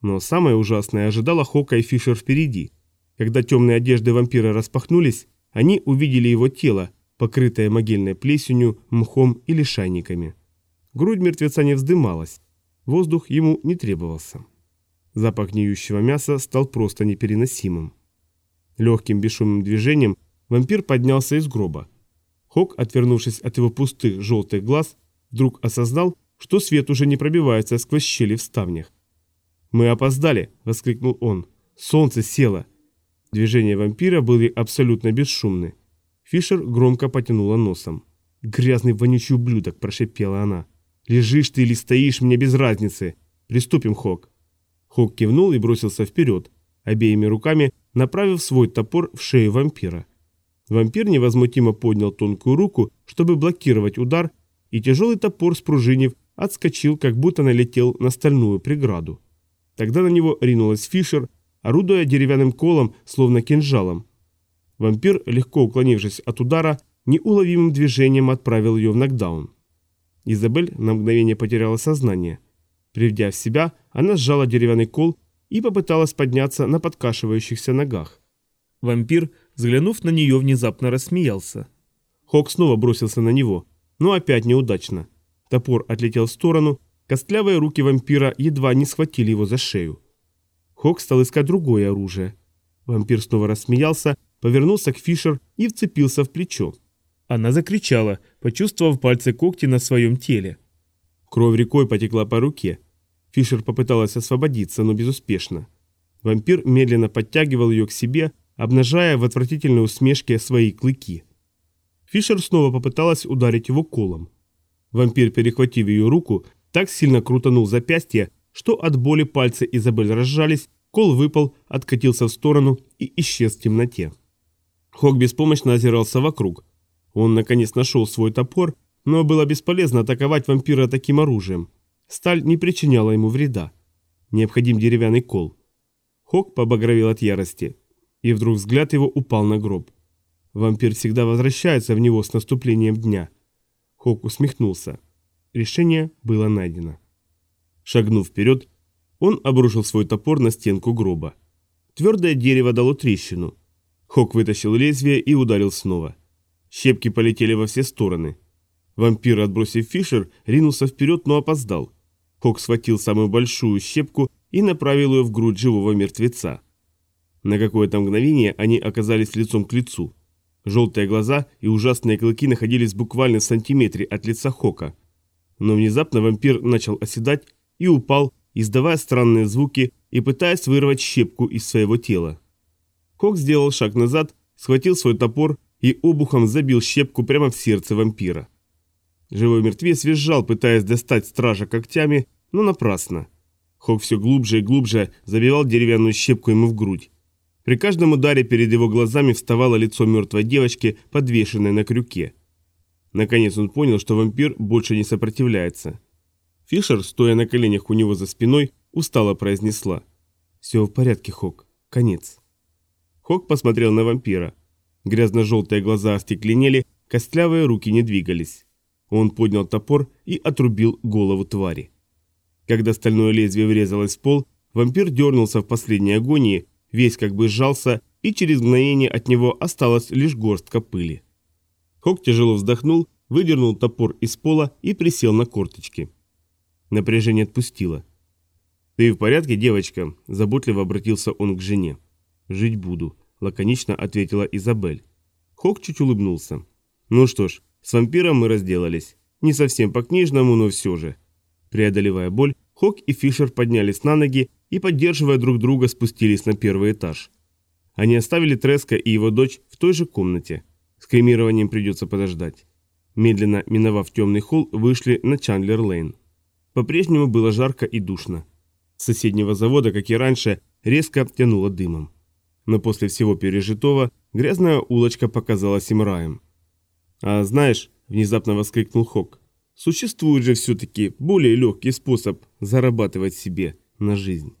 Но самое ужасное ожидало Хока и Фишер впереди. Когда темные одежды вампира распахнулись, они увидели его тело, покрытое могильной плесенью, мхом или шайниками. Грудь мертвеца не вздымалась. Воздух ему не требовался. Запах гниющего мяса стал просто непереносимым. Легким бесшумным движением вампир поднялся из гроба. Хок, отвернувшись от его пустых желтых глаз, вдруг осознал, что свет уже не пробивается сквозь щели в ставнях. «Мы опоздали!» – воскликнул он. «Солнце село!» Движения вампира были абсолютно бесшумны. Фишер громко потянула носом. «Грязный вонючий ублюдок!» – прошепела она. «Лежишь ты или стоишь, мне без разницы! Приступим, Хок!» Хок кивнул и бросился вперед, обеими руками направив свой топор в шею вампира. Вампир невозмутимо поднял тонкую руку, чтобы блокировать удар, и тяжелый топор, спружинив, отскочил, как будто налетел на стальную преграду. Тогда на него ринулась Фишер, орудуя деревянным колом, словно кинжалом. Вампир, легко уклонившись от удара, неуловимым движением отправил ее в нокдаун. Изабель на мгновение потеряла сознание. Приведя в себя, она сжала деревянный кол и попыталась подняться на подкашивающихся ногах. Вампир, взглянув на нее, внезапно рассмеялся. Хок снова бросился на него, но опять неудачно. Топор отлетел в сторону, костлявые руки вампира едва не схватили его за шею. Хок стал искать другое оружие. Вампир снова рассмеялся, повернулся к Фишер и вцепился в плечо. Она закричала, почувствовав пальцы когти на своем теле. Кровь рекой потекла по руке. Фишер попыталась освободиться, но безуспешно. Вампир медленно подтягивал ее к себе, обнажая в отвратительной усмешке свои клыки. Фишер снова попыталась ударить его колом. Вампир, перехватив ее руку, так сильно крутанул запястье, что от боли пальцы Изабель разжались, кол выпал, откатился в сторону и исчез в темноте. Хок беспомощно озирался вокруг. Он наконец нашел свой топор, но было бесполезно атаковать вампира таким оружием. Сталь не причиняла ему вреда. Необходим деревянный кол. Хок побагровел от ярости, и вдруг взгляд его упал на гроб. Вампир всегда возвращается в него с наступлением дня. Хок усмехнулся. Решение было найдено. Шагнув вперед, он обрушил свой топор на стенку гроба. Твердое дерево дало трещину. Хок вытащил лезвие и ударил снова. Щепки полетели во все стороны. Вампир, отбросив Фишер, ринулся вперед, но опоздал. Хок схватил самую большую щепку и направил ее в грудь живого мертвеца. На какое-то мгновение они оказались лицом к лицу. Желтые глаза и ужасные клыки находились буквально в сантиметре от лица Хока. Но внезапно вампир начал оседать и упал, издавая странные звуки и пытаясь вырвать щепку из своего тела. Хок сделал шаг назад, схватил свой топор и обухом забил щепку прямо в сердце вампира. Живой мертвец визжал, пытаясь достать стража когтями, но напрасно. Хок все глубже и глубже забивал деревянную щепку ему в грудь. При каждом ударе перед его глазами вставало лицо мертвой девочки, подвешенной на крюке. Наконец он понял, что вампир больше не сопротивляется. Фишер, стоя на коленях у него за спиной, устало произнесла. «Все в порядке, Хок. Конец». Хок посмотрел на вампира. Грязно-желтые глаза остекленели, костлявые руки не двигались. Он поднял топор и отрубил голову твари. Когда стальное лезвие врезалось в пол, вампир дернулся в последней агонии, весь как бы сжался, и через мгновение от него осталась лишь горстка пыли. Хок тяжело вздохнул, выдернул топор из пола и присел на корточки. Напряжение отпустило. «Ты в порядке, девочка?» – заботливо обратился он к жене. «Жить буду», – лаконично ответила Изабель. Хок чуть улыбнулся. «Ну что ж, с вампиром мы разделались. Не совсем по-книжному, но все же». Преодолевая боль, Хок и Фишер поднялись на ноги и, поддерживая друг друга, спустились на первый этаж. Они оставили Треска и его дочь в той же комнате. С кремированием придется подождать. Медленно миновав темный холл, вышли на Чандлер-Лейн. По-прежнему было жарко и душно. С соседнего завода, как и раньше, резко тянуло дымом. Но после всего пережитого грязная улочка показалась им раем. «А знаешь», – внезапно воскликнул Хок, – «существует же все-таки более легкий способ зарабатывать себе на жизнь».